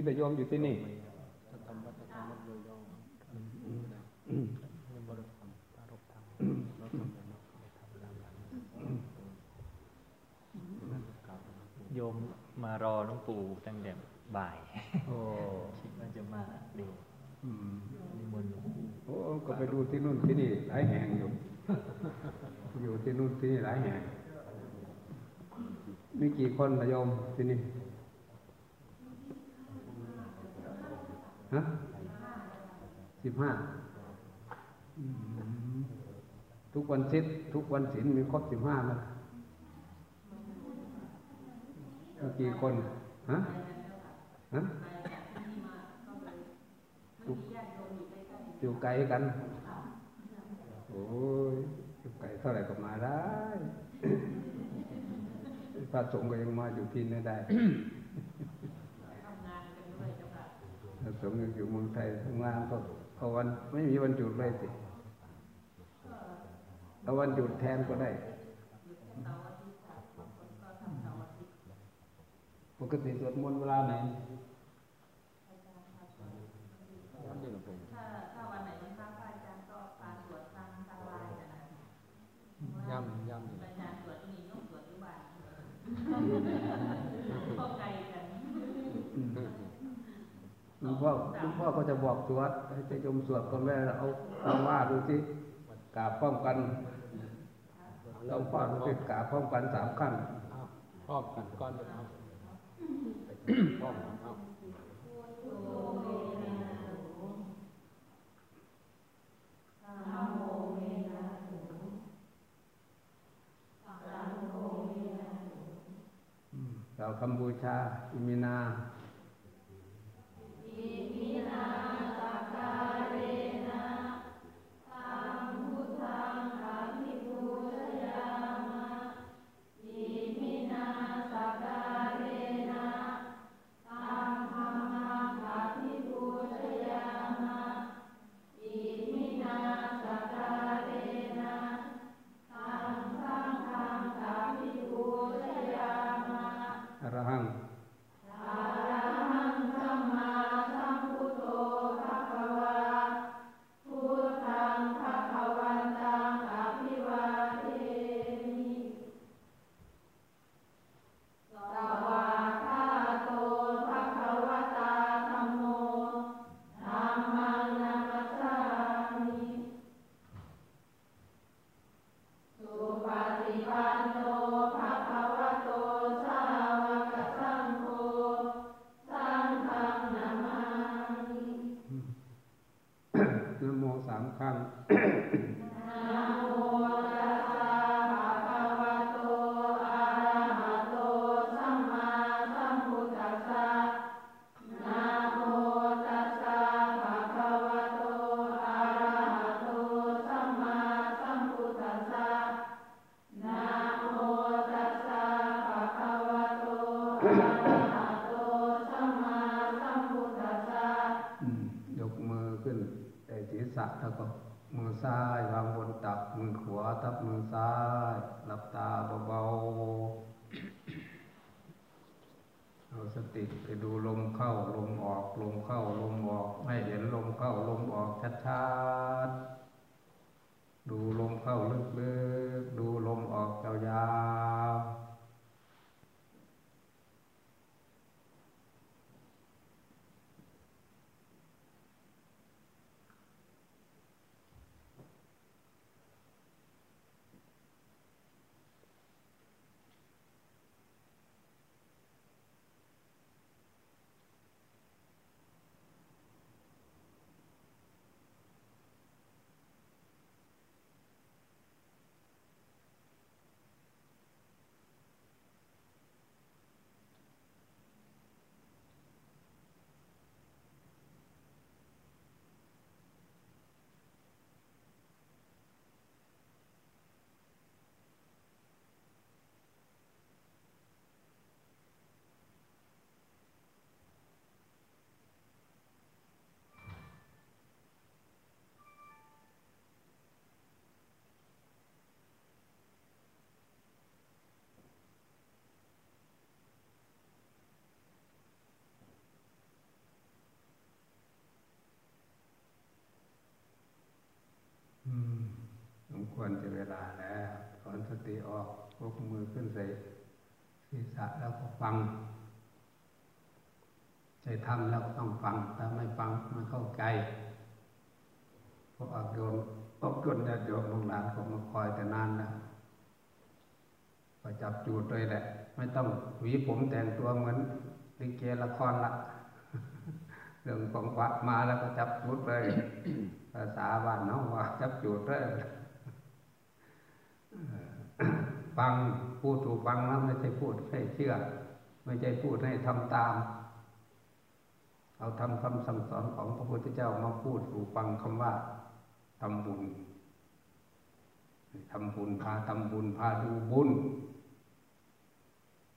กุมภาวิทยมอยู่ที่นี่โยมมารอหลวงปู่ตั้งแต่บ่ายโอ้คิดว่าจะมาเร็วอืมนิมนต์หลวงปู่โอ้ก็ไปดูที่นู่นที่นี่หลายแห่งอยู่ อยู่ที่นู่นที่นี่หลายแห่งมีกี่คนระยมที่นี่ ฮะสิบห้าทุกวันศิษทุกวันศีลมีครบสิบห้าไหมกี่คนฮะฮะทุกอยู่ไกลกันโอ้ยอยู่ไกลเท่าไหร่ก็มาได้พระสงฆ์ก็ยังมาอยู่ที่นี่ได้ พระ สงฆ์ยังอยู่เมืองไทยทำงานก็เอาวันไม่มีวันหยุดเลยสิเอาวันหยุดแทนก็ได้ ปกติสวดมนต์เวลาไหน ถ้าวันไหนวันพระพระอาจารย์ก็ปาสวดทางทางไลน์กันนะ ย่ำย่ำ อาจารย์สวดที่นี่โยมสวดที่บ้านเข้าใจกัน หลวง พ่อหลวงพ่อก็จะบอกสวดให้จะยมสวดคนแรกเอาเอาว่าดูสิกราบพร้อมกันหลวงพ่อดูสิกราบพร้อมกันสามขั้นเอาพร้อมกันก่อนเอาพร้อมกันเอาเราคำบูชาอิมินา สามครั้ ควรจะเวลาแล้วถอนสติออกยกมือขึ้นใส่ศีรษะแล้วก็ฟัง ใจทำแล้วก็ต้องฟัง ถ้าไม่ฟังไม่เข้าใจพวกอักโยนพวกจนญาติโยมลูกหลานก็มาคอยแต่นานแล้วก็จับจูดเลยแหละ ไม่ต้องหวีผมแต่งตัวเหมือนลิเกละครละเรื่องของพระมาแล้วก็จับจูดเลย ภาษาบ้านน้องว่าจับจูดเลย ฟังพูดถูกฟังแล้วไม่ใช่พูดให้เชื่อ ไม่ใช่พูดให้ทำตาม เอาทำคำสั่งสอนของพระพุทธเจ้ามาพูดถูกฟังคำว่าทำบุญทำบุญพาทำบุญพาดูบุญ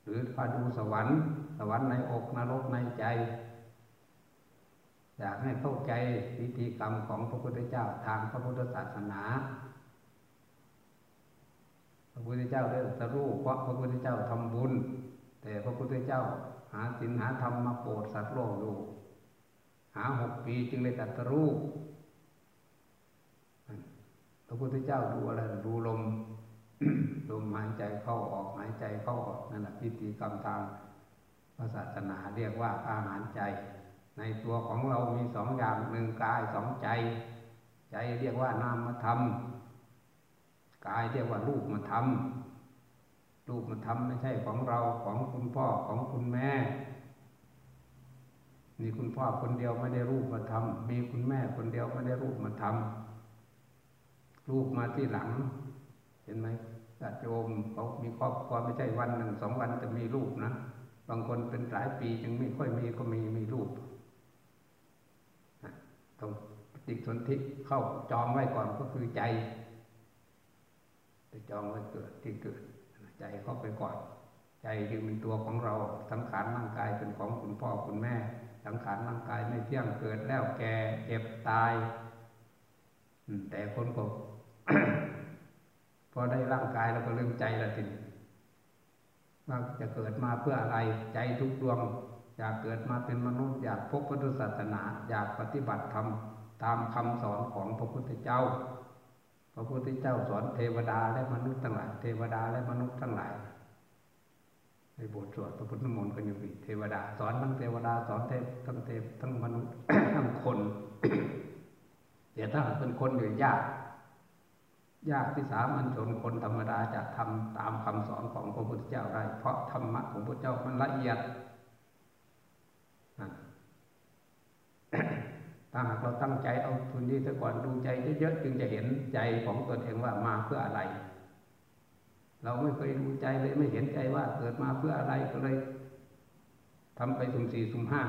หรือพาดูสวรรค์ สวรรค์ในอกนรกในใจ อยากให้เข้าใจพิธีกรรมของพระพุทธเจ้าทางพระพุทธศาสนา พระพุทธเจ้าได้ตรัสรู้เพราะพระพุทธเจ้าทำบุญ แต่พระพุทธเจ้าหาศีลหาธรรมมาโปรดสัตว์โลกอยู่หาหกปีจึงได้ตรัสรู้พระพุทธเจ้าดูอะไรดูลมลมหายใจเข้าออกหายใจเข้าออกนั่นแหละพิธีกรรมทางพระศาสนาเรียกว่าอาหารใจ ในตัวของเรามีสองอย่างหนึ่งกายสองใจ ใจเรียกว่านามธรรม กายเรียกว่ารูปมาทำรูปมาทำไม่ใช่ของเราของคุณพ่อของคุณแม่มีคุณพ่อคนเดียวไม่ได้รูปมาทำมีคุณแม่คนเดียวไม่ได้รูปมาทำรูปมาที่หลัง เห็นไหมญาติโยมเขามีครอบครัวไม่ใช่วันหนึ่งสองวันจะมีรูปนะบางคนเป็นหลายปีจึงไม่ค่อยมีก็มีมีรูปต้องติดสนธิเข้าจองไว้ก่อนก็คือใจ ไปจองไว้เกิดที่เกิด ใจเข้าไปก่อน ใจจึงเป็นตัวของเราสังขารร่างกายเป็นของคุณพ่อคุณแม่ สังขารร่างกายไม่เที่ยงเกิดแล้วแก่เจ็บตายแต่คนก็พอได้ร่างกายแล้วก็ลืมใจละทีว่าจะเกิดมาเพื่ออะไรใจทุกดวง อยากเกิดมาเป็นมนุษย์อยากพบพุทธศาสนา อยากปฏิบัติธรรมตามคำสอนของพระพุทธเจ้า พระพุทธเจ้าสอนเทวดาและมนุษย์ทั้งหลาย เทวดาและมนุษย์ทั้งหลาย ในบทสวดพระพุทธมนต์กันอยู่ปีเทวดาสอนทั้งเทวดาสอนเทพทั้งเทพทั้งมนุษย์ทั้งคนเดี๋ยวถ้าเป็นคนอยู่ยาก ยากที่สามัญชนคนธรรมดาจะทำตามคำสอนของพระพุทธเจ้าได้ เพราะธรรมะของพระเจ้ามันละเอียด ถ้าหากเราตั้งใจเอาทุนนี้ซะก่อนดูใจเยอะๆจึงจะเห็นใจของตนเองว่ามาเพื่ออะไร เราไม่เคยดูใจเลยไม่เห็นใจว่าเกิดมาเพื่ออะไรก็เลยทำไปสุ่มสี่สุ่มห้า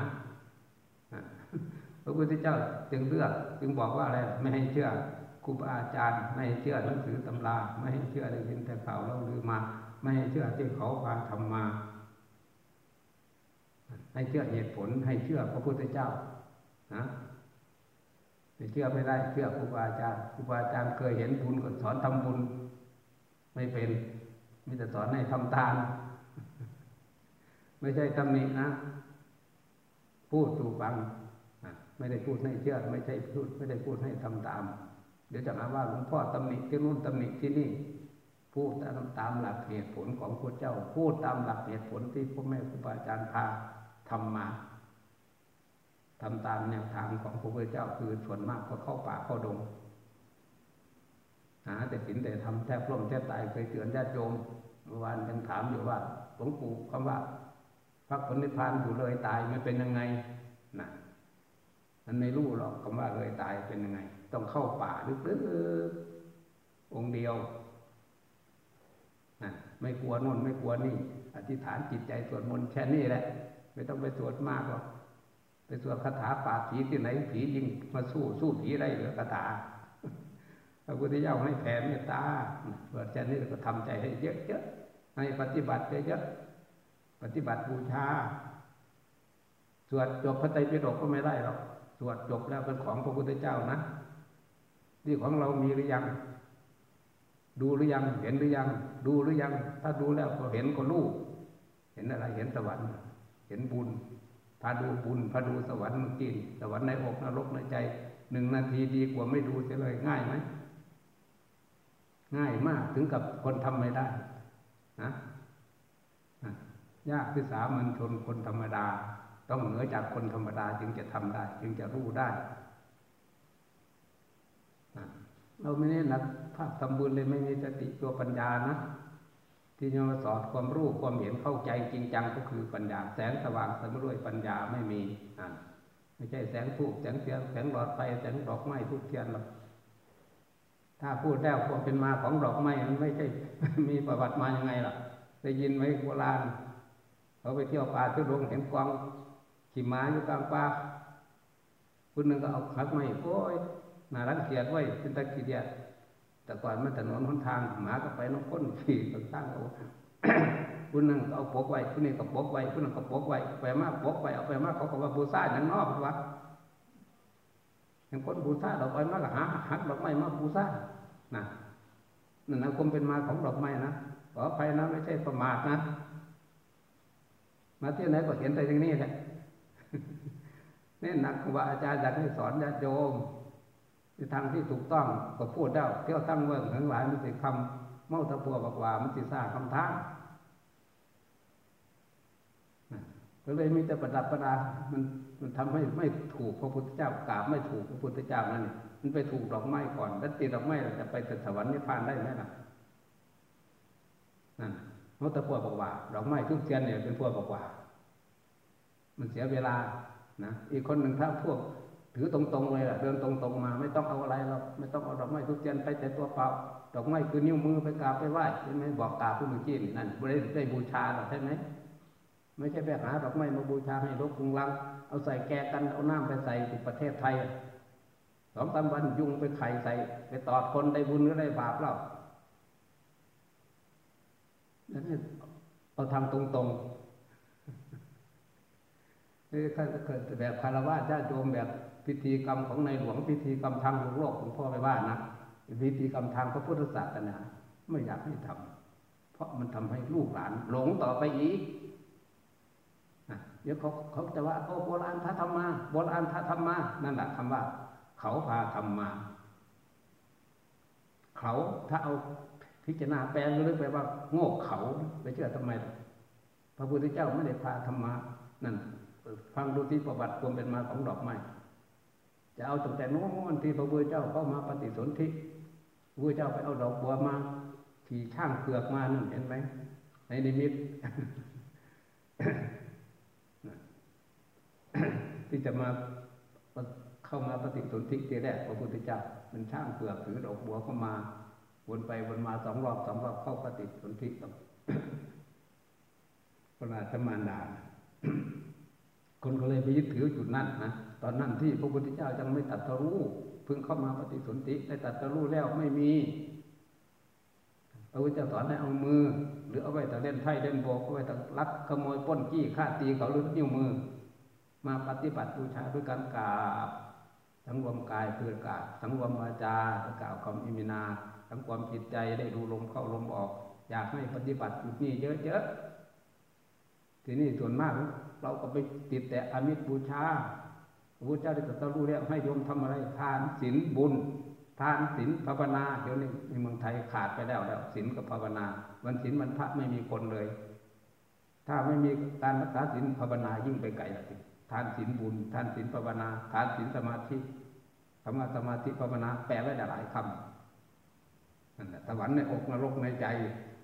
พระพุทธเจ้าจึงเลือกจึงบอกว่าอะไรไม่ให้เชื่อครูบาอาจารย์ ไม่ให้เชื่อหนังสือตำรา ไม่ให้เชื่อได้ยินแต่ข่าวเราลือมา ไม่ให้เชื่อที่เขาพาทำมา ให้เชื่อเหตุผลให้เชื่อพระพุทธเจ้านะ ไม่เชื่อไม่ได้เชื่อครูบาอาจารย์ครูบาอาจารย์เคยเห็นบุญก็สอนทำบุญ ไม่เป็นมีแต่สอนให้ทำทาน ไม่ใช่ตำหนินะ พูดสู่ฟังไม่ได้พูดให้เชื่อ ไม่ใช่พูด ไม่ได้พูดให้ทำตาม เดี๋ยวจะหาว่าหลวงพ่อตำหนิที่นู่นตำหนิที่นี่ พูดตามตามหลักเหตุผลของพระเจ้า พูดตามหลักเหตุผลที่พ่อแม่ครูบาอาจารย์พาทำมา ทำตามแนวทางของพระพุทธเจ้าคือส่วนมากก็เข้าป่าเข้าดงหาแต่ศีลแต่ทำแทบล้มแทบตายเคยเตือนญาติโยมเมื่อวานยังถามอยู่ว่าหลวงปู่คำว่าพระผลนิพพานอยู่เลยตายไม่เป็นยังไงนะมันไม่รู้หรอกคำว่าเลยตายเป็นยังไง ต้องเข้าป่าลึกๆองค์เดียวนะไม่กลัวโน่นไม่กลัวนี่ อธิษฐานจิตใจสวดมนต์แค่นี้แหละ ไม่ต้องไปสวดมากหรอก ไปสวดคาถาปราบผีที่ไหนผียิงมาสู้สู้ผีได้หรือคาถาพระพุทธเจ้าให้แผ่เมตตาสวดแค่นี้ก็ทำใจให้เยอะๆให้ปฏิบัติเยอะๆปฏิบัติบูชา สวดจบพระไตรปิฎกก็ไม่ได้หรอกสวดจบแล้วเป็นของพระพุทธเจ้านะนี่ของเรามีหรือยัง ดูหรือยังเห็นหรือยัง ดูหรือยัง ถ้าดูแล้วก็เห็นก็รู้เห็นอะไรเห็นสวรรค์เห็นบุญาดูบุญพาดูสวรรค์มันกินสวรรค์ในอกนรกในใจหนึ่งนาทีดีกว่าไม่ดูเสียเลยง่ายไหมง่ายมากถึงกับคนทำไม่ได้นะยากที่สามัญชนคนธรรมดา ต้องเหนือจากคนธรรมดาจึงจะทำได้ จึงจะรู้ได้เราไม่ได้นักภาคทำบุญเลยไม่มีสติตัวปัญญานะ ที่จะมาสอนความรู้ความเห็นเข้าใจจริงจังก็คือปัญญาแสงสว่างสมด้วยปัญญาไม่มีอ่าไม่ใช่แสงทูบแสงเทียนแสงหลอดไฟแสงดอกไม้ทุกเทียนหรอกถ้าพูดแล้วความเป็นมาของดอกไม้มันไม่ใช่มีประวัติมายังไงล่ะได้ยินไหมโบราณเขาไปเที่ยวป่าทุดงเห็นกองขี่ม้าอยู่กลางป่าคนหนึ่งก็เอาขักไม้โอ้ยน่ารังเกียจไว้เป็นตะกี้เดีย แต่ก่อนมันถนนหนทางหมาก็ไปน้องก้นขี่ต่างๆเอาคนหนึ่งเอาปกไว้คนนี้ก็ปกไว้คนนึงก็ปกไว้ไปมากปกไว้เอาไปมากเขาก็ว่าบูชาอย่างนอกวัดเห็นคนบูชาดอกไม้มากหาหักดอกไม้มาบูชานะนั่นนะคมเป็นมาของดอกไม้นะขออภัยนะไม่ใช่ประมาทนะ มาที่ไหนก็เห็นแต่อย่างนี้แหละนี่นักว่าอาจารย์อยากให้สอนญาติโยม ในทางที่ถูกต้องก็พูดได้เที่ยวตั้งเมืองทั้งหลายมันสิคำเมาตะพัวบอกว่ามันสิสร้างคำท้าก็เลยมีแต่ประดับประดา มันมันทำให้ไม่ถูกพระพุทธเจ้ากราบไม่ถูกพระพุทธเจ้านั่นมันไปถูกดอกไม้ก่อนแล้วติดดอกไม้จะไปสวรรค์นิพพานได้ไหมล่ะนั่นนตะพัวบอกว่าดอกไม้ทุกเทียนเนี่ยเป็นพัวบอกว่า มันเสียเวลานะอีกคนหนึ่งถ้าพวก ถือตรงๆเลยล่ะเดินตรงๆมา ไม่ต้องเอาอะไรหรอกไม่ต้องเอาดอกไม้ทุกเทียนไปแต่ตัวเปล่าดอกไม้คือนิ้วมือไปกราบไปไหว้ใช่ไหมบอกกราบผู้มือกี้นั่นไม่ได้ได้บูชาหรอกใช่ไหมไม่ใช่ไปหาดอกไม้มาบูชาให้รกคุงลัง เอาใส่แกกันเอาน้ำไปใส่ที่ประเทศไทยสองสามวันยุงไปไข่ใส่ ไปตอดคนได้บุญหรือได้บาปเราแล้วนั่เอาทำตรงๆนี่ถ้าเกิดแบบคารวะญาติโยมแบบ พิธีกรรมของในหลวงพิธีกรรมทางโลกของพ่อไปว่านะพิธีกรรมทางพระพุทธศาสนาไม่อยากให้ทำเพราะมันทำให้ลูกหลานหลงต่อไปอีกเดี๋ยวเขาเขาจะว่าโอ้โบราณพระธรรมาโบราณพระธรรมานั่นแหละคำว่า เขาพาธรรมา เขาถ้าเอาพิจารณาแปลงหรือแปว่า โง่เขาไปเชื่อทำไมพระพุทธเจ้าไม่ได้พาธรรมานั่น ฟังดูที่ประวัติความเป็นมาของดอกไม้ จะเอาตั้งแต่โน้นที่พระพุทธเจ้าเข้ามาปฏิสนธิพระเจ้าไปเอาดอกบัวมาขี่ช่างเปลือกมานั่นเห็นไหมในนิมิตที่จะมาเข้ามาปฏิสนธิทีแรกพระพุทธเจ้ามันช่างเปลือกถือดอกบัวเข้ามาวนไปวนมาสองรอบสองรอบเข้าปฏิสนธิกับพระราชมารดา คนก็เลยไปยึดถือจุดนั้นนะตอนนั้นที่พระพุทธเจ้ายังไม่ตัดสรู้เพิ่งเข้ามาปฏิสนธิได้ตัดสรู้แล้วไม่มีพระพุทธเจ้าสอนให้เอามือ หรือเอาไว้แต่เล่นไพ่เล่นโบกเอาไว้แต่ลักขโมยป้นจี้ฆ่าตีเขาหรือนิ้วมือ มาปฏิบัติบูชาด้วยการกราบสังวมกายคือกราบสังวมวาจากล่าวคำอิมินาทั้งควมจิตใจได้ดูลมเข้าลมออก อยากให้ปฏิบัติจุดนี้เยอะๆ ทีนี้ส่วนมาก เราก็ไปติดแต่อมิตรบูชาพระพุทธเจ้าได้ตรัสรู้แล้วให้โยมทำอะไรทานศีลบุญ ทานศีลภาวนาเดี๋ยวนี้ในเมืองไทยขาดไปแล้วแล้วศีลกับภาวนา วันศีลวันพระไม่มีคนเลย ถ้าไม่มีการรักษาศีลภาวนายิ่งไปไกลละสิทานศีลบุญ ทานศีลภาวนา ทานศีลสมาธิคำว่าสมาธิภาวนาแปลไว้หลายคำนั่นแหละสวรรค์ในอกนรกในใจ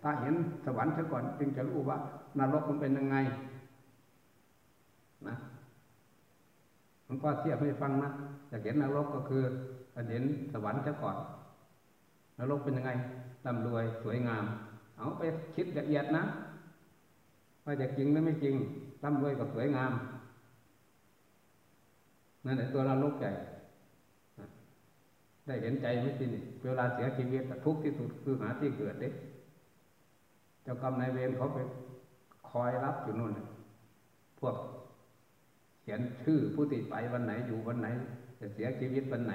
ถ้าเห็นสวรรค์ซะก่อน จึงจะรู้ว่านรกมันเป็นยังไงนะมันก็เทียบให้ฟังนะอยากเห็นนรกก็คือเห็นสวรรค์ซะก่อน นรกเป็นยังไงร่ำรวยสวยงาม เอาไปคิดละเอียดนะว่าจะจริงหรือไม่จริงร่ำรวยกับสวยงามนั่นแหละตัวนรกใหญ่ได้เห็นใจไม่สินี่เวลาเสียชีวิตทุกข์ที่สุดคือหาที่เกิดเด็ก เจ้ากรรมนายเวรเขาไปคอยรับอยู่นู่นพวกเขียนชื่อผู้ติดไปวันไหนอยู่วันไหน จะเสียชีวิตวันไหน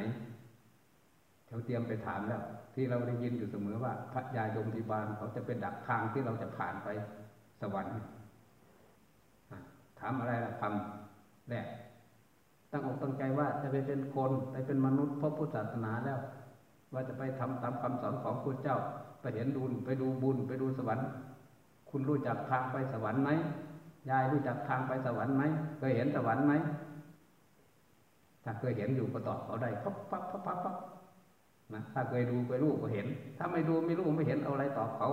เขาเตรียมไปถามแล้ว ที่เราได้ยินอยู่เสมอว่า พระยายมพิบาลเขาจะเป็นดักทางที่เราจะผ่านไปสวรรค์ถามอะไรล่ะคำแรกตั้งอกตั้งใจว่าจะไปเป็นคนไปเป็นมนุษย์พบพุทธศาสนาแล้ว ว่าจะไปทำตามคำสอนของพระเจ้า ไปเห็นดูลไปดูบุญไปดูสวรรค์ คุณรู้จักทางไปสวรรค์ไหมยายรู้จักทางไปสวรรค์ไหมเคยเห็นสวรรค์ไหมถ้าเคยเห็นอยู่ก็ตอบเขาได้ปั๊บปั๊บปั๊บปั๊บปั๊บนะถ้าเคยดูเคยรู้ก็เห็น ถ้าไม่ดูไม่รู้ไม่เห็นเอาอะไรตอบเขา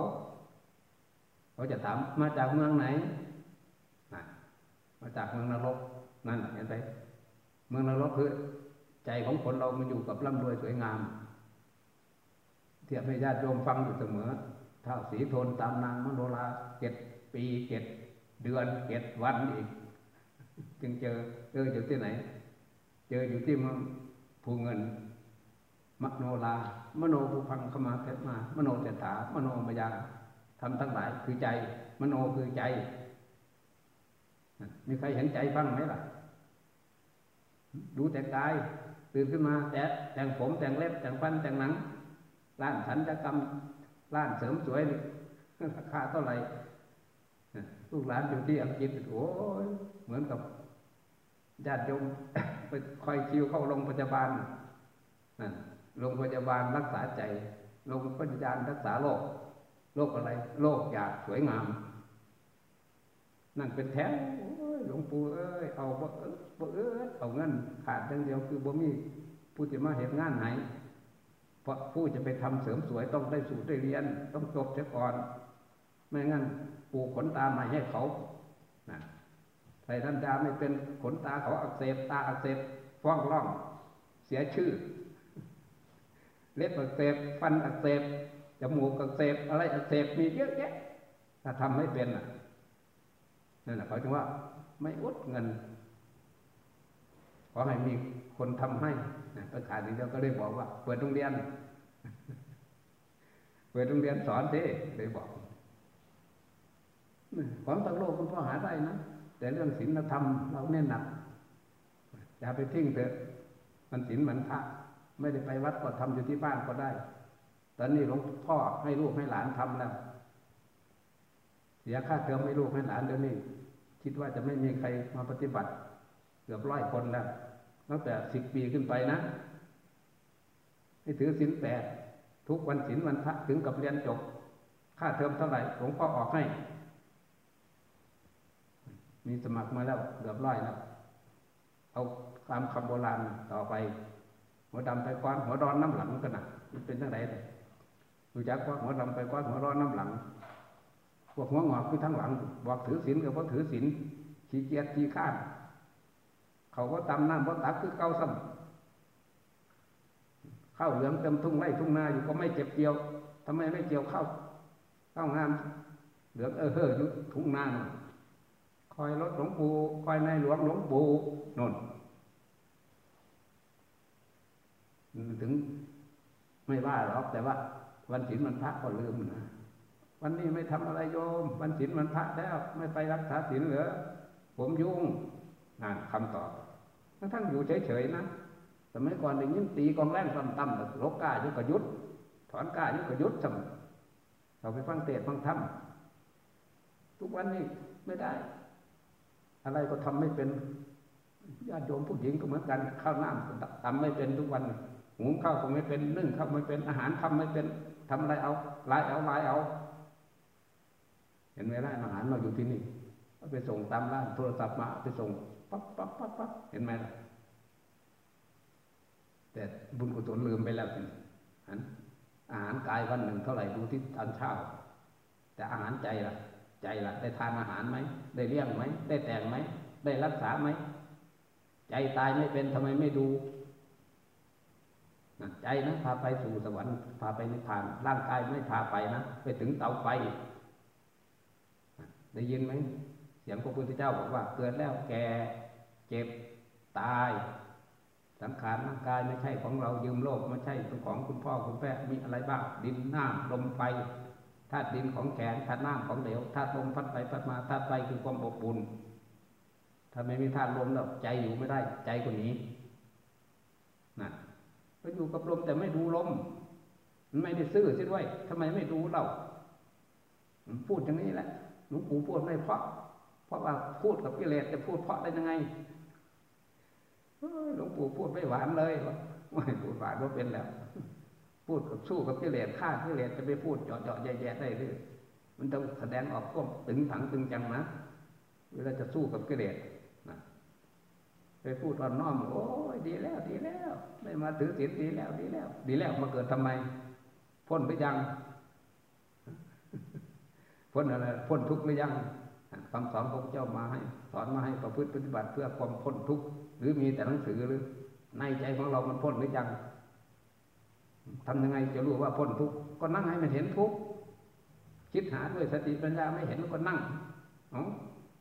เขาจะถามมาจากเมืองไหนนะมาจากเมืองนรกนั่นเห็นไหมเมืองนรกคือใจของคนเรามันอยู่กับร่ำรวยสวยงาม เทียบให้ญาติโยมฟังอยู่เสมอถ้าสีทนตามนางมโนราเจ็ดปีเจ็ดเดือนเจ็ดวันอีก จึงเจอเจออยู่ที่ไหน เจออยู่ที่มืองภูเงิน มโนลามโนภูพังขมาเทมา มโนเตถามโนมายาทำทั้งหลายคือใจ มโนคือใจ มีใครเห็นใจบ้างไหมล่ะ ดูแต่กายตื่นขึ้นมา แต่แต่งผมแต่งเล็บแต่งฟันแต่งหนัง ร้านสัญญกรรมร้านเสริมสวยราคาเท่าไหร่ลูกหลานอยู่ที่อังกฤษโอ้ยเหมือนกับญาติโยมไปคอยคิวเข้าโรงพยาบาลนั่นโรงพยาบาลรักษาใจโรงพยาบาลรักษาโรคโรคอะไรโรคอยากสวยงาม นั่นเป็นแถวหลวงปู่เอ้ยเอาบ่บ่เอ้ยเอาเงินขาดอย่างเดียวคือบ่มีผู้ที่มาเห็นงานไหน เพราะผู้จะไปทำเสริมสวยต้องได้สูตรได้เรียน ต้องจบเสียก่อน ไม่งั้นปูขนตาใหม่ให้เขานะใครท่านดาไม่เป็นขนตาเขาอักเสบตาอักเสบฟ้องร้อง เสียชื่อ เล็บอักเสบฟันอักเสบจมูกอักเสบอะไรอักเสบมีเยอะแยะถ้าทำไม่เป็นอะนั่นแหละเขาจึงว่าไม่อุดเงิน ขอให้มีคนทำให้ประกาศนี้เดียวก็เลยบอกว่า เปิดโรงเรียน เปิดโรงเรียนสอนสิเลยบอกของต่างโลกมันพอหาได้นะแต่เรื่องศีลธรรมเราเน้นหนักอย่าไปทิ้งเถอะ มันศีลเหมือนพระไม่ได้ไปวัดก็ทำอยู่ที่บ้านก็ได้ ตอนนี้หลวงพ่อให้ลูกให้หลานทำแล้วเสียค่าเทอมให้ลูกให้หลานเดี๋ยวนี้ คิดว่าจะไม่มีใครมาปฏิบัติ เกือบร้อยคนแล้ว ตั้งแต่สิบปีขึ้นไปนะ ให้ถือศีลแปดทุกวันศีลวันพระถึงกับเรียนจบ ค่าเทอมเท่าไหร่หลวงพ่อออกให้ มีสมัครมาแล้วเกือบร้อยแล้ว เอาตามคำโบราณต่อไป หัวดำไปก้อน หัวร้อนน้ำหลังกันนะมันเป็นทั้งไหนเลยรู้จักว่าหัวดำไปก้อนหัวร้อนน้ำหลังพวกหัวงอกคือทั้งหลังบอกถือศีลกับว่าถือศีลขี้เกียจขี้ข้าน เขาก็ตำน้ำว่าตักคือเก้าซ้ำข้าวเหลืองเต็มทุ่งไร่ทุ่งนาอยู่ก็ไม่เจ็บเกี่ยวทำไมไม่เกี่ยวข้าวข้าวงาม เหลืองเออเฮออยู่ทุ่งนาคอยรถหลวงปู่คอยในหลวงหลวงปู่นนถึงไม่ว่าหรอกแต่ว่า วันศีลมันพระก็ลืมนะวันนี้ไม่ทำอะไรโยม วันศีลมันพระแล้ว ไม่ไปรักษาศีลเหรอผมยุ่งนั่นคำตอบ ทั้งอยู่เฉยๆนะสมัยก่อนได้ยินตีกองแรงต่ำๆลกกล้ายุกยุดถอนก้ายุกยุดสมเราไปฟังเทศฟังธรรมทุกวันนี้ไม่ได้ อะไรก็ทำไม่เป็นญาติโยมผู้หญิงก็เหมือนกันข้าวน้ำทำไม่เป็นทุกวันหุงข้าวก็ไม่เป็นนึ่งข้าวไม่เป็นอาหารทำไม่เป็นทำอะไรเอาลายเอาลายเอา เห็นไหมล่ะอาหารเราอยู่ที่นี่เอาไปส่งตามร้านโทรศัพท์มาไปส่ง ปั๊บปั๊บปั๊บปั๊บเห็นไหมล่ะ แต่บุญกุศลลืมไปแล้วสิอันอาหารกายวันหนึ่งเท่าไหร่ดูที่ตอนเช้า แต่อาหารใจล่ะ ใจล่ะ ได้ทานอาหารไหม ได้เลี้ยงไหม ได้แต่งไหม ได้รักษาไหม ใจตายไม่เป็นทำไมไม่ดูใจนะพาไปสู่สวรรค์พาไปนิพพาน ร่างกายไม่พาไปนะ ไปถึงเตาไฟได้ยินไหม เสียงพระพุทธเจ้าบอกว่าเกิดแล้วแก่เจ็บตาย สังขารร่างกายไม่ใช่ของเรายืมโลกไม่ใช่เป็นของคุณพ่อคุณแม่มีอะไรบ้างดินน้ำลมไฟธาตุดินของแข็งธาตุน้ำของเหลวธาตุลมพัดไปพัดมาธาตุไฟคือความอบอุ่นถ้าไม่มีธาตุลมแล้วใจอยู่ไม่ได้ ใจคนนี้นะก็อยู่กับลมแต่ไม่ดูลมไม่ได้ซื่อสิด้วยทำไมไม่ดูเราพูดอย่างนี้แหละหลวงปู่พูดไม่เพราะ เพราะว่าพูดกับกิเลสจะพูดเพราะได้ยังไงหลวงปู่พูดไม่หวานเลยว่าไม่พูดหวานก็เป็นแล้ว พูดกับสู้กับกิเลสฆ่ากิเลสจะไปพูดเจาะเจาะแย่ๆได้หรือมันต้องแสดงออกก้มตึงถังตึงจังนะเวลาจะสู้กับกิเลสนะไปพูดอ่อนน้อมโอ้ยดีแล้ว ดีแล้วได้มาถือศีลดีแล้วดีแล้ว ดีแล้วมาเกิดทำไม พ้นหรือยัง พ้นอะไร พ้นทุกข์หรือยัง คำสอนของเจ้ามาให้ สอนมาให้ประพฤติปฏิบัติเพื่อความพ้นทุกข์หรือมีแต่หนังสือหรือ ในใจของเรามันพ้นหรือยังทำยังไงจะรู้ว่าพ้นทุกข์ก็นั่งให้มันเห็นทุกข์คิดหาด้วยสติปัญญาไม่เห็นก็นั่งอ๋อ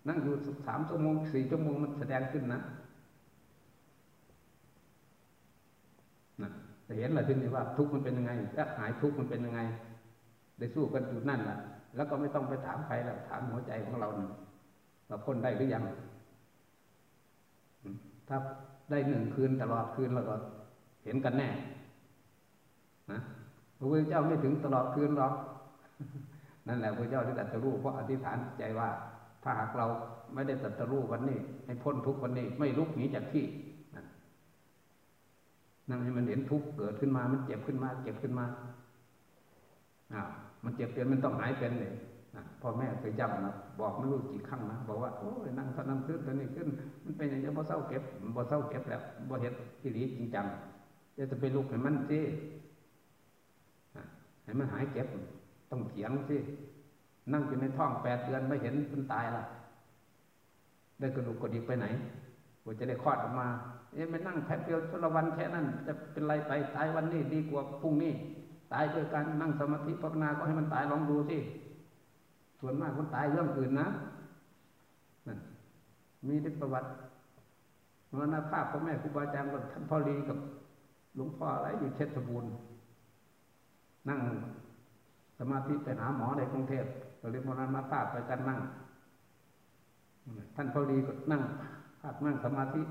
นั่งอยู่สามชั่วโมงสี่ชั่วโมงมันแสดงขึ้นนะนะจะเห็นอะไรทีนี้ว่า ทุกข์มันเป็นยังไงถ้าหายทุกข์มันเป็นยังไง ได้สู้กันอยู่นั่นแหละ แล้วก็ไม่ต้องไปถามใครแล้วถามหัวใจของเราเราพ้นได้หรือยัง ถ้าได้หนึ่งคืนตลอดคืนแล้วก็เห็นกันแน่นะพระพุทธเจ้าไม่ถึงตลอดคืนหรอกนั่นแหละพระเจ้าที่ตรัสรู้เพราะอธิษฐานใจว่า ถ้าหากเราไม่ได้ตรัสรู้วันนี้ ให้พ้นทุกวันนี้ ไม่ลุกหนีจากที่นั่นให้มันเห็นทุกข์เกิดขึ้นมา มันเจ็บขึ้นมา เจ็บขึ้นมาอ้าว มันเจ็บเป็นมันต้องหายเป็นเลยนะพ่อแม่เคยย้ำนะบอกไม่รู้กี่ครั้งนะบอกว่าโอ้ยนั่งท่านั่งขึ้นตัวนี้ขึ้น มันเป็นอย่างนี้พอเศร้าเก็บพอเศร้าเก็บแล้วพอเห็นที่ดีจริงจังจะจะไปลุกให้มันสิให้มันหายเก็บ ต้องเถียงสินั่งอยู่ในท้องแปดเดือนไม่เห็นมันตายละได้กระดูกกระดิกไปไหนกว่าจะได้คลอดออกมาเอ๊ะไม่นั่งแป๊บเดียวชั่ววันแค่นั้น จะเป็นไรไปตายวันนี้ดีกว่าพรุ่งนี้ ตายด้วยการนั่งสมาธิภาวนาก็ให้มันตายลองดูสิส่วนมากคนตายเรื่องอื่นนะนั่นมีในประวัติมรณภาพพ่อแม่ครูบาอาจารย์กับท่านพ่อรีกับหลวงพ่ออะไรอยู่เชษฐบูรณ์นั่งสมาธิไปหาหมอในกรุงเทพเราเรียกมรณภาพไปกันนั่ง ท่านพ่อรีก็นั่งภาคนั่งสมาธิ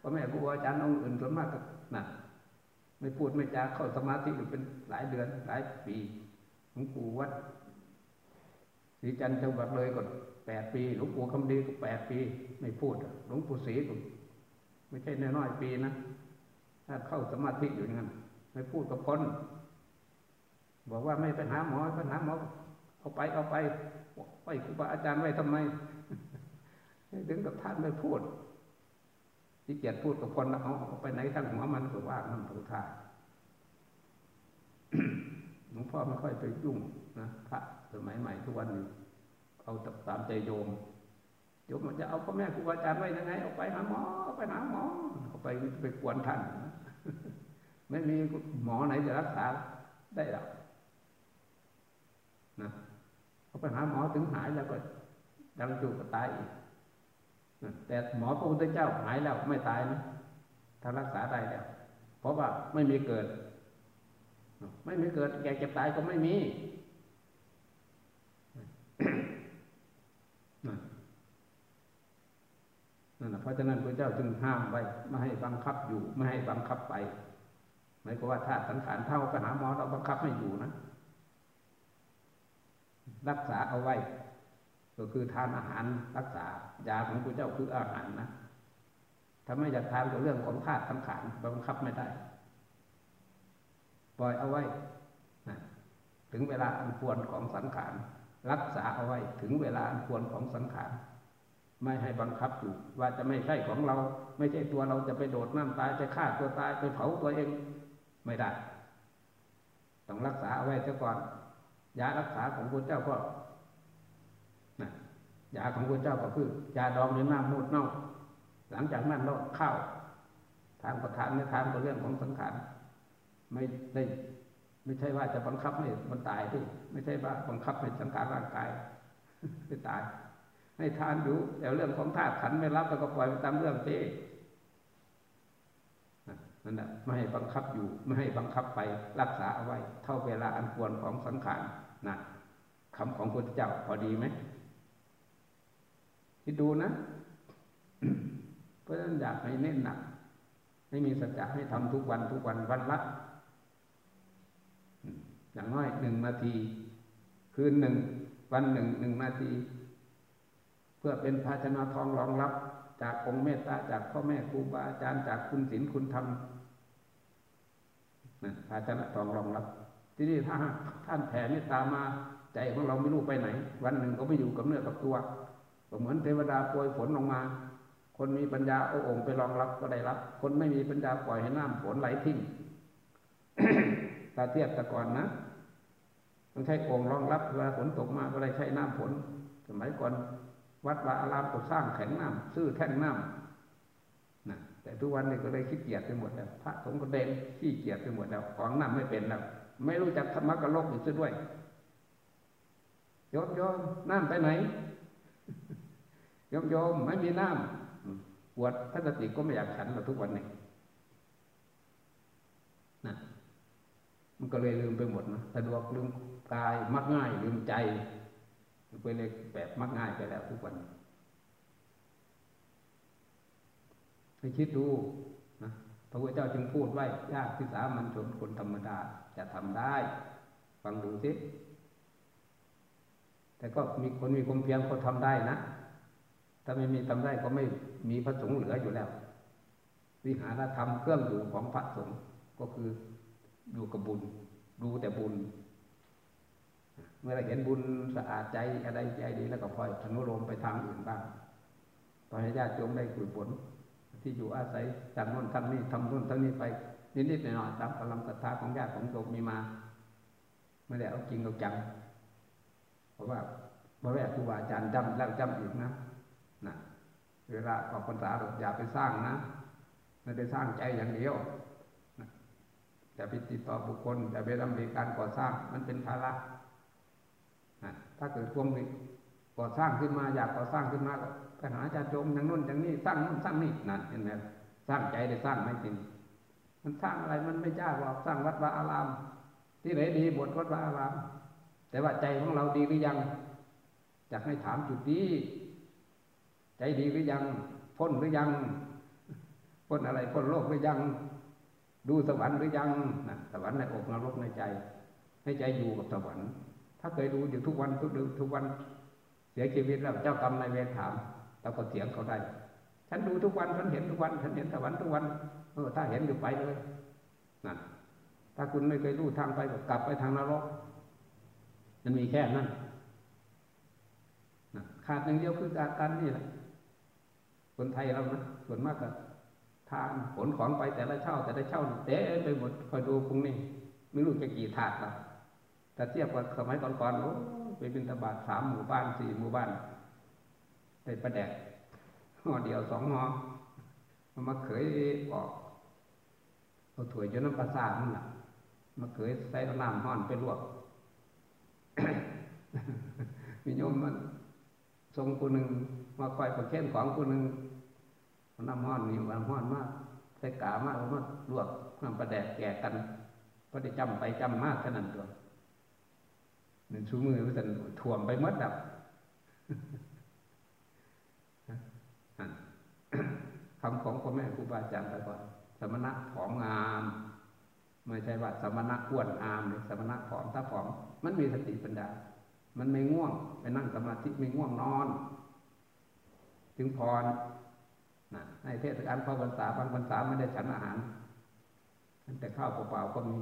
พ่อแม่ครูบาอาจารย์องค์อื่นส่วนมากก็น่ะ ไม่พูดไม่จาเข้าสมาธิอยู่เป็นหลายเดือน หลายปีหลวงปู่วัดศรีจันทร์จังหวัดเลยก็แปดปีหลวงปู่คำดีก็แปดปี ไม่พูดหลวงปู่ศรีก็ไม่ใช่น้อยๆปีนะถ้าเข้าสมาธิอยู่อย่างนั้นไม่พูดกับคนบอกว่าไม่ไปหาหมอไปหาหมอเอาไปเอาไปไปครูบาอาจารย์ไว้ทำไมถึงกับท่านไม่พูด ที่เกียรพูดกับคนแล้วเอาไปไหนทั้งหัวมันก็ว่างมันถูกท่าหลวงพ่อไม่ค่อยไปยุ่งนะพระสมัยใหม่ทุกวันนี้เอาตามใจโยมโยมมันจะเอาพ่อแม่ครูอาจารย์ไว้ยังไงเอาไปหาหมอเอาไปหาหมอเอาไปไปกวนท่านไม่มีหมอไหนจะรักษาได้หรอกนะเอาไปหาหมอถึงหายแล้วก็ดังจูก็ตายอีก แต่หมอพระพุทธเจ้าหายแล้วไม่ตายนะถ้ารักษาได้แล้วเพราะว่าไม่มีเกิด ไม่มีเกิด แก่เจ็บตายก็ไม่มีนั่นแหละเพราะฉะนั้นพระเจ้าจึงห้ามไว้ไม่ให้บังคับอยู่ ไม่ให้บังคับไปหมายความว่าถ้าสังขารเท่าไปหาหมอเราบังคับให้อยู่นะ รักษาเอาไว้ ก็คือทานอาหารรักษายาของพระเจ้าคืออาหารนะถ้าไม่อยากทานก็เรื่องของธาตุสังขารบังคับไม่ได้ ปล่อยเอาไว้นะถึงเวลาอันควรของสังขารรักษาเอาไว้ถึงเวลาอันควรของสังขารไม่ให้บังคับอยู่ว่าจะไม่ใช่ของเรา ไม่ใช่ตัวเราจะไปโดดน้ำตายจะฆ่าตัวตายไปเผาตัวเองไม่ได้ ต้องรักษาเอาไว้เสียก่อนยารักษาของพระเจ้าก็ ยาของพระเจ้าก็คือยาดองในน้ำมูดเน่า หลังจากนั้นเราข้าวทางประทานไม่ทานก็เรื่องของสังขารไม่ได้ไม่ใช่ว่าจะบังคับให้มันตายที่ไม่ใช่ว่าบังคับให้สังขารร่างกายไม่ตาย ให้ทานอยู่แต่เรื่องของธาตุขันไม่รับแล้วก็ปล่อยไปตามเรื่องเจ้นั่นแหละไม่ให้บังคับอยู่ ไม่ให้บังคับไปรักษาเอาไว้ เท่าเวลาอันควรของสังขารนะคำของพระพุทธเจ้าพอดีไหม คิดดูนะ เพราะฉะนั้นอยากให้เน้นหนักให้มีสัจจะให้ทำทุกวันทุกวันวันละอย่างน้อยหนึ่งนาที คืนหนึ่ง วันหนึ่งหนึ่งนาที เพื่อเป็นภาชนะทองรองรับ จากองค์เมตตาจากพ่อแม่ครูบาอาจารย์จากคุณศีลคุณธรรมนะภาชนะทองรองรับ ที่นี่ถ้าท่านแผ่เมตตามา ใจของเราไม่รู้ไปไหน วันหนึ่งก็ไม่อยู่กับเนื้อกับตัว ก็เหมือนเทวดาโปรยฝนลงมา คนมีปัญญาเอาองค์ไปรองรับก็ได้รับ คนไม่มีปัญญาปล่อยให้น้ำฝนไหลทิ้งถ้าเทียบแต่ก่อนนะต้องใช้องค์รองรับเวลาฝนตกมาก็ได้ใช้น้ำฝนสมัยก่อนวัดวาอารามก็สร้างแข็งน้ำซื้อแท่งน้ำนะแต่ทุกวันนี้ก็เลยขี้เกียจไปหมดแล้วพระสงฆ์ก็เด่นขี้เกียจไปหมดแล้วของน้ำไม่เป็นแล้วไม่รู้จักธรรมะกับโลกอีกซะด้วยโยมโยมน้ำไปไหน โยมโยมไม่มีน้ำปวดพระสติก็ไม่อยากฉันแล้วทุกวันนี้นะมันก็เลยลืมไปหมดนะสะดวกลืมกายมักง่าย ลืมใจไปเลยแบบมักง่ายไปแล้วทุกวันให้คิดดูนะพระพุทธเจ้าจึงพูดไว้ยากที่สามัญชนคนธรรมดาจะทำได้ ฟังดูสิ แต่ก็มีคนมีความเพียรก็ทำได้นะ ถ้าไม่มีทำได้ก็ไม่มีพระสงฆ์เหลืออยู่แล้ว วิหารธรรมเครื่องอยู่ของพระสงฆ์ก็คืออยู่กับบุญ ดูแต่บุญ เมื่อเราเห็นบุญสะอาดใจอะไรใจดีแล้วก็พลอยอนุโลมไปทางอื่นบ้างตอนให้ญาติโยมได้คุยผลที่อยู่อาศัยจากโน้นทำนี่ทำโน้นทำนี่ไปนิดๆหน่อยๆตามกำลังศรัทธาของญาติของโยมมีมา ไม่ได้เอาจริงเอาจัง เพราะว่าพระแม่ครูบาอาจารย์จำแล้วจำอีกนะนะเวลาออกพรรษาอย่าไปสร้างนะไม่ได้สร้างใจอย่างเดียวจะไปติดต่อบุคคลจะไปดำเนินการก่อสร้างมันเป็นภาระนะถ้าเกิดความก่อสร้างขึ้นมาอยากก่อสร้างขึ้นมาก็ไปหาอาจารย์จงอย่างนู้นอย่างนี้สร้างนู้นสร้างนี่นั่นเห็นไหมสร้างใจได้สร้างไม่จริงมันสร้างอะไรมันไม่ยากหรอกสร้างวัดวาอาราม ที่ไหนดีบทวัดวาอาราม แต่ว่าใจของเราดีหรือยังอยากให้ถามจุดนี้ ใจดีหรือยัง พ้นหรือยัง พ้นอะไรพ้นโลกหรือยัง ดูสวรรค์หรือยังนะสวรรค์ในอกนรกในใจ ให้ใจอยู่กับสวรรค์ ถ้าเคยดูอยู่ทุกวันทุกเดือนทุกวัน เสียชีวิตแล้วเจ้ากรรมนายเวรถามเราก็เสียงเขาได้ ฉันดูทุกวันฉันเห็นทุกวัน ฉันเห็นสวรรค์ทุกวันเออถ้าเห็นอยู่ไปเลยนั่นถ้าคุณไม่เคยรู้ทางไปก็กลับไปทางนรก มันมีแค่นั้นขาดอย่างเดียวคือกาการนี่แหละคนไทยเรานะส่วนมากก็ทานผลของไปแต่ละเช่า แต่ละเช่าเต้ไปหมดคอยดูพรุ่งนี้ไม่รู้จะกี่ถาดละแต่เทียบกับสมัยก่อนๆโอ้ไปบินตบาทสามหมู่บ้านสี่หมู่บ้านไปประแดกห่อเดียวสองห่อมันมาเขยออกเอาถั่วจนน้ำปลาซานั่นแหละมาเขยใส่น้ำห้อนไปลวก มีโยมมันทรงคนหนึ่งมาคอยประเคนของคนหนึ่งน้ำห้อนนี่น้ำห้อนมากใส่กามากมาลวกน้ำประแดกแก่กันก็ได้จำไปจำมากขนาดตัวหนึ่งชูมือมันจะถ่วมไปมดดับคำของพ่อแม่ครูบาอาจารย์แต่ก่อนสมณะผอมงาม ไม่ใช่ว่าสมณะอ้วนอามหรือสมณะผอมถ้าผอมมันมีสติปัญญา มันไม่ง่วง ไปนั่งสมาธิไม่ง่วงนอน ถึงพรนะในเทศกาลเข้าพรรษาบางพรรษาไม่ได้ฉันอาหารแต่ข้าวเปล่าๆก็มี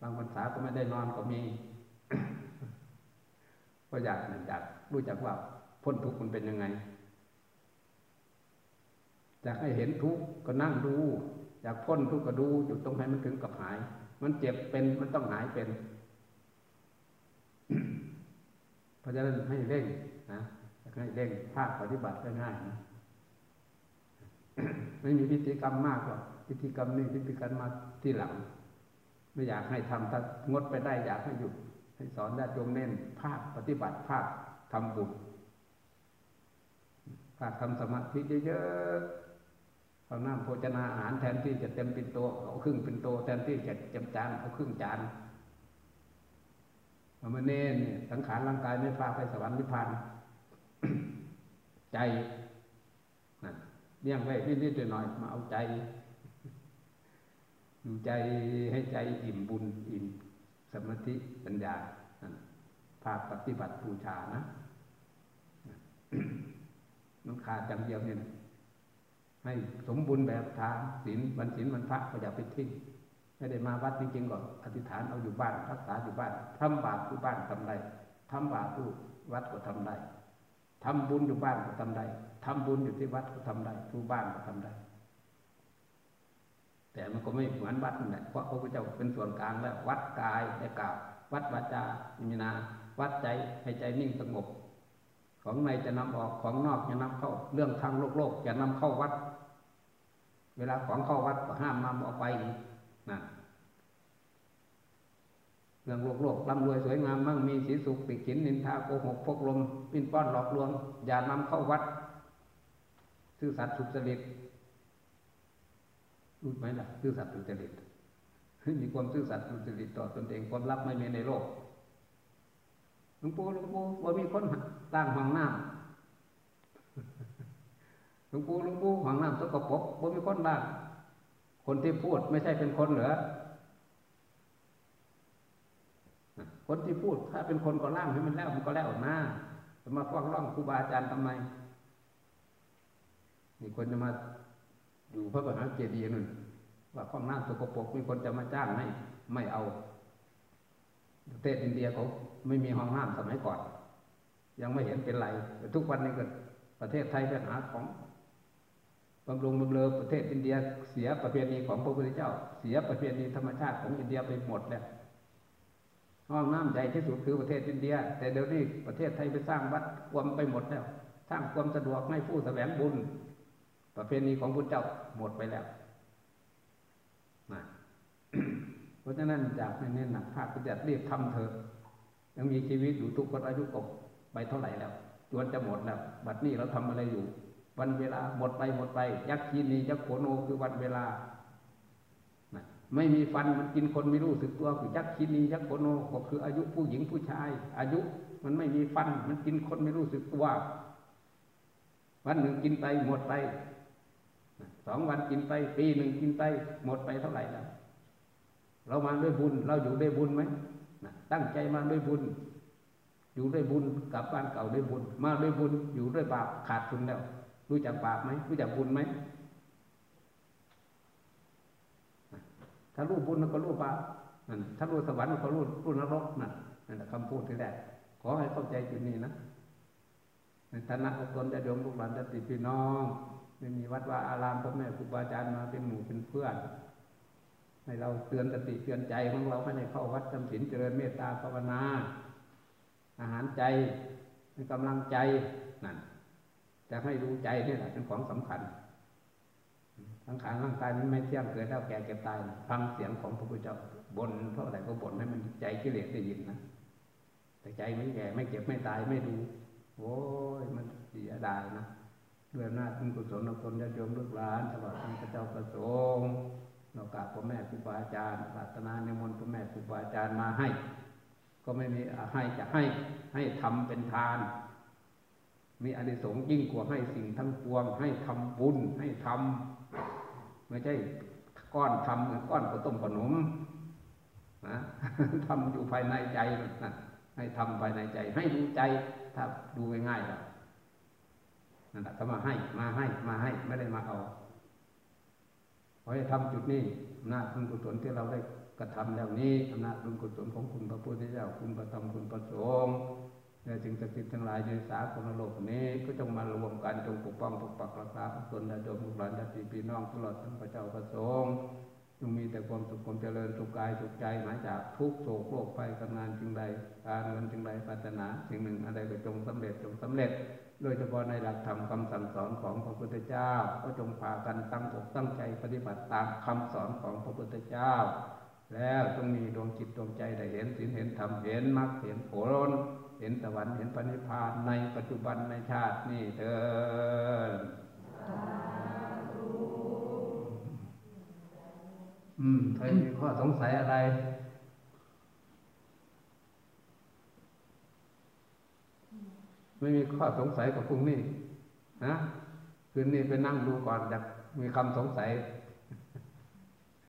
บางพรรษาก็ไม่ได้นอนก็มีก็อยากอยากรู้จักว่าพ้นทุกข์มันเป็นยังไงอยากให้เห็นทุกข์ก็นั่งดู อยากพ้นทุกข์ก็ดูอยู่ตรงไหนมันถึงกับหาย มันเจ็บเป็นมันต้องหายเป็น เพราะฉะนั้นให้เร่งนะให้เร่งภาคปฏิบัติก็ง่ายนะไม่มีพิธีกรรมมากหรอกพิธีกรรมนี่พิธีกรรมมาที่หลัง ไม่อยากให้ทำถ้างดไปได้อยากให้หยุดให้สอนญาติโยมเน้นภาคปฏิบัติภาคทำบุญภาคทำสมาธิเยอะๆ เอาน้ำโภชนาอาหารแทนที่จะเต็มเป็นโตเอาครึ่งเป็นโตแทนที่จะเต็มจานเอาครึ่งจานมาเน้นสังขารร่างกายไม่พาไปสวรรค์นิพพานใจนะเลี้ยงไว้นิดๆหน่อยมาเอาใจดูใจให้ใจอิ่มบุญอิ่มสมาธิปัญญาภาคปฏิบัติบูชานะมันขาดจังเดียวเนี่ย ให้สมบูรณ์แบบทานศีลวันศีลวันพระก็อย่าไปทิ้งไม่ได้มาวัดจริงๆก็อธิษฐานเอาอยู่บ้านรักษาอยู่บ้านทำบาปอยู่บ้านทำได้ทำบาปอยู่วัดก็ทำได้ทำบุญอยู่บ้านก็ทำได้ทำบุญอยู่ที่วัดก็ทำได้ทุกบ้านก็ทำได้ แต่มันก็ไม่เหมือนวัดนั่นแหละเพราะพระพุทธเจ้าเป็นส่วนกลางแล้ววัดกายให้กล่าววัดวาจามีนา วัดใจให้ใจนิ่งสงบ ของในจะนำออกของนอกจะนำเข้า เรื่องทางโลกโลกจะนำเข้าวัด เวลาของเข้าวัดก็ห้ามนำออกไปนะเรื่องโลกโลกร่ำรวยสวยงามมั่งมีสีสุขติขินนินทาโกหกพกลมปิ้นป้อนหลอกลวง อย่านำเข้าวัด ซื่อสัตย์สุจริตรู้ไหมล่ะซื่อสัตย์สุจริตมีความซื่อสัตย์สุจริตต่อตนเองความลับไม่มีในโลก หลวงปู่หลวงปู่ว่ามีคนตั้งห้องน้ำหลวงปู่หลวงปู่ห้องน้ำสกปรกว่ามีคนบ้างคนที่พูดไม่ใช่เป็นคนเหรอคนที่พูดถ้าเป็นคนก็ล่างให้มันแล้วมันก็แล้วหน้าจะมาฟ้องร้องครูบาอาจารย์ทำไมมีคนจะมาอยู่พระมหาเจดีย์นั่นว่าห้องน้ำสกปรกมีคนจะมาจ้างให้ไม่เอา ประเทศอินเดียเขาไม่มีห้องน้ำสมัยก่อน ยังไม่เห็นเป็นไรแต่ทุกวันนี้ก็ประเทศไทยไปหาของบำรุงบำเรอประเทศอินเดียเสียประเพณีของพระพุทธเจ้า เสียประเพณีธรรมชาติของอินเดียไปหมดแล้วห้องน้ำใหญ่ที่สุดคือประเทศอินเดีย แต่เดี๋ยวนี้ประเทศไทยไปสร้างวัดควมไปหมดแล้วสร้างความสะดวกให้ผู้แสวงบุญ ประเพณีของพุทธเจ้าหมดไปแล้วนะ ราะฉะนั้นจากในนี้หนักภาคปฏิบัติรีบทำเถอะยังมีชีวิตอยู่ทุกคนอายุกบไปเท่าไหร่แล้วจวนจะหมดแล้วบัดนี้เราทำอะไรอยู่ วันเวลาหมดไปหมดไป ยักษ์คีนียักษ์โขโนคือวันเวลาไม่มีฟันมันกินคนไม่รู้สึกตัวคือยักษ์คีนียักษ์โขโนก็คืออายุผู้หญิงผู้ชาย อายุมันไม่มีฟัน มันกินคนไม่รู้สึกตัววันหนึ่งกินไปหมดไปสองวันกินไป ปีหนึ่งกินไป หมดไปเท่าไหร่แล้ว เรามาด้วยบุญ เราอยู่ด้วยบุญไหมตั้งใจมาด้วยบุญ อยู่ด้วยบุญกลับบ้านเก่าด้วยบุญ มาด้วยบุญ อยู่ด้วยบาปขาดทุนแล้ว รู้จักบาปไหมรู้จักบุญไหมถ้ารู้บุญก็รู้บาปนั่นถ้ารู้สวรรค์ก็รู้รู้นรกนั่นนั่นคำพูดที่แรกขอให้เข้าใจจุดนี้นะในฐานะของตนจะโยมลูกหลานจะติดพี่น้องไม่มีวัดว่าอารามพ่อแม่ครูบาอาจารย์มาเป็นหมู่เป็นเพื่อน ให้เราเตือนสติเตือนใจของเราให้เข้าวัดจำศีลเจริญเมตตาภาวนา อาหารใจกำลังใจนั่นจะให้รู้ใจนี่แหละเป็นของสำคัญสังขารร่างกายมันไม่เที่ยงเกิดแล้วแก่เก็บตายฟังเสียงของพระพุทธเจ้าบนเท่าไหร่ก็บ่นให้มันใจกิเลสได้ยินนะแต่ใจไม่แก่ไม่เก็บไม่ตายไม่ดูโอ้ยมันเสียดายนะด้วยหน้าคุณกุศลของคนญาติโยมลูกหลานตลอดทั้งพระเจ้าประสงค์ เรากราบพ่อแม่ครูบาอาจารย์ปรารถนาในมนต์พ่อแม่ครูบาอาจารย์มาให้ ก็ไม่มีให้จะให้ให้ทำเป็นทาน มีอนิสงส์ยิ่งกว่าให้สิ่งทั้งปวง ให้ทำบุญให้ทำไม่ใช่ก้อนทำเหมือนก้อนข้าวต้มขนมนะทำอยู่ภายในใจนะให้ทำภายในใจ ให้ดูใจถ้าดูง่ายๆแล้วนั่นแหละก็มาให้มาให้มาให้ไม่ได้มาเอา ขอให้ทำจุดนี้อำนาจบุญกุศลที่เราได้กระทำแล้วนี้อำนาจบุญกุศลของคุณพระพุทธเจ้าคุณพระธรรมคุณพระสงฆ์และสิ่งศักดิ์สิทธิ์ทั้งหลายในสากลโลกนี้ก็จงมารวมกันจงปกป้องปกปักรักษาพระตนและโดมบุกหลานญาติพี่น้องตลอดทั้งพระเจ้าพระสงฆ์ จงมีแต่ความสุขความเจริญสุขกายสุขใจหายจากทุกโศกโรคภัยการงานจึงใดการเงินจึงใดปรารถนาสิ่งหนึ่งอะไรก็จงสำเร็จจงสำเร็จ โดยเฉพาะในหลักธรรมคำสั่งสอนของพระพุทธเจ้า ก็จงพากันตั้งอกตั้งใจปฏิบัติตามคำสอนของพระพุทธเจ้า แล้วจงมีดวงจิตดวงใจได้เห็นศีลเห็นธรรมเห็นมรรคเห็นผลเห็นสวรรค์เห็นปณิพานในปัจจุบันในชาตินี้เถิด อืมใครมีข้อสงสัยอะไรไม่มีข้อสงสัยกับพรุ่งนี้นะคืนนี้ไปนั่งดูก่อนอยากมีคำสงสัย